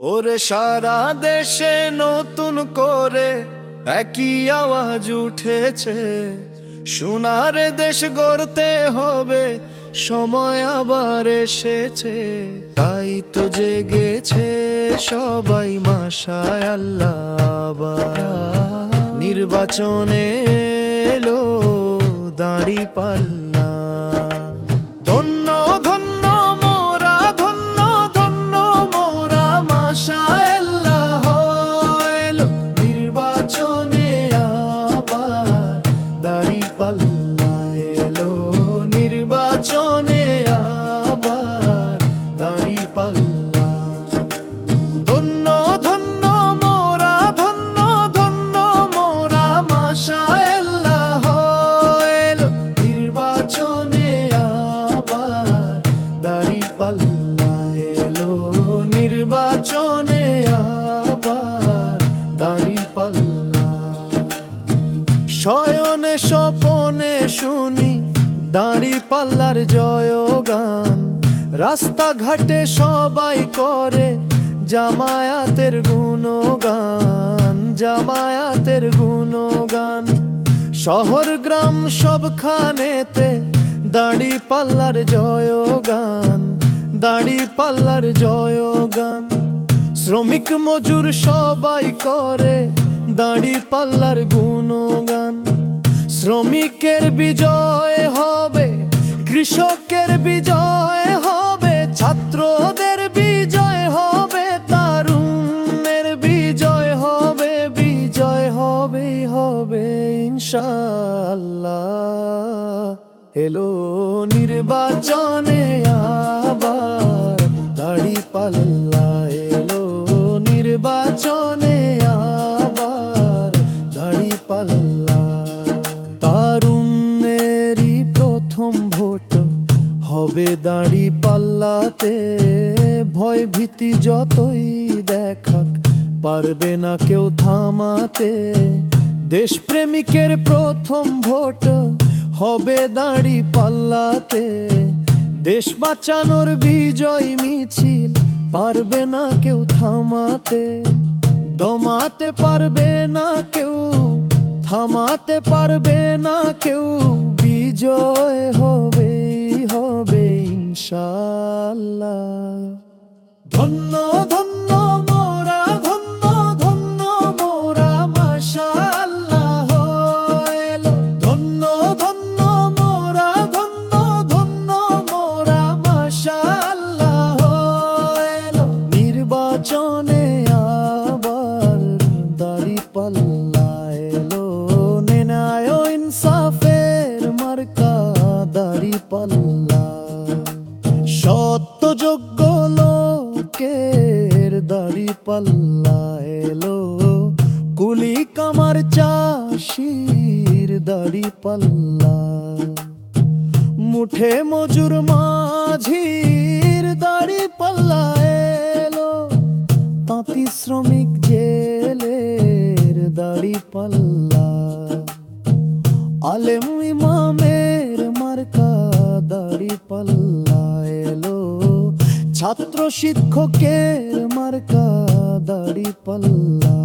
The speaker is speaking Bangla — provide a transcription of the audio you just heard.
ওরে সারা দেশে নতুন করে একই আওয়াজ উঠেছে। সোনার দেশ গড়তে হবে, সময় আবার এসেছে। তাই তো জেগেছে সবাই মাসায় আল্লাহ। নির্বাচনে এলো দাঁড়ি পাল্লা পাল্লা এলো নির্বাচনে আবার দাড়ি পাল্লা। শয়নে স্বপনে শুনি দাড়ি পাল্লার জয়গান। রাস্তাঘাটে সবাই করে জামায়াতের গুণগান জামায়াতের গুণগান। শহর, গ্রাম সবখানেতে দাড়ি পাল্লার জয়গান। দাড়ি পাল্লার জয়গান। শ্রমিক মজুর সবাই করে দাড়ি পাল্লার গুণগান। শ্রমিকের বিজয় হবে, কৃষকের বিজয় হবে, ছাত্রদের বিজয় হবে তারুণের বিজয় হবে বিজয় হবে হবে ইনশাল্লাহ এলো নির্বাচনে আবার, দাড়ি পাল্লা এলো নির্বাচনে আবার, দাড়ি পাল্লা। তারুণেরই প্রথম ভোট হবে দাড়ি পাল্লাতে, ভয় ভীতি যতই দেখাক, পারবে না কেউ থামাতে। দেশপ্রেমিকের প্রথম ভোট হবে দাড়ি পাল্লাতে। দেশ বাঁচানোর বিজয় মিছিল পারবে না কেউ থামাতে। দমাতে পারবে না কেউ, থামাতে পারবে না কেউ। বিজয় হবে হবে ইনশাল্লাহ নির্বাচনে আবার দাড়ি পাল্লা এলো। নেনায় ইনসাফের মার্কা দাড়ি পাল্লা সত্যযোগ্য লোকের দাড়ি পাল্লা এলো। কুলি কামার চাষির দাড়ি পাল্লা মুঠে মজুর মাঝির দাড়ি পাল্লা পাল্লা আলেম ইমামের মার্কা দাড়ি পাল্লা এলো। ছাত্র শিক্ষকের মার্কা দাড়ি পাল্লা।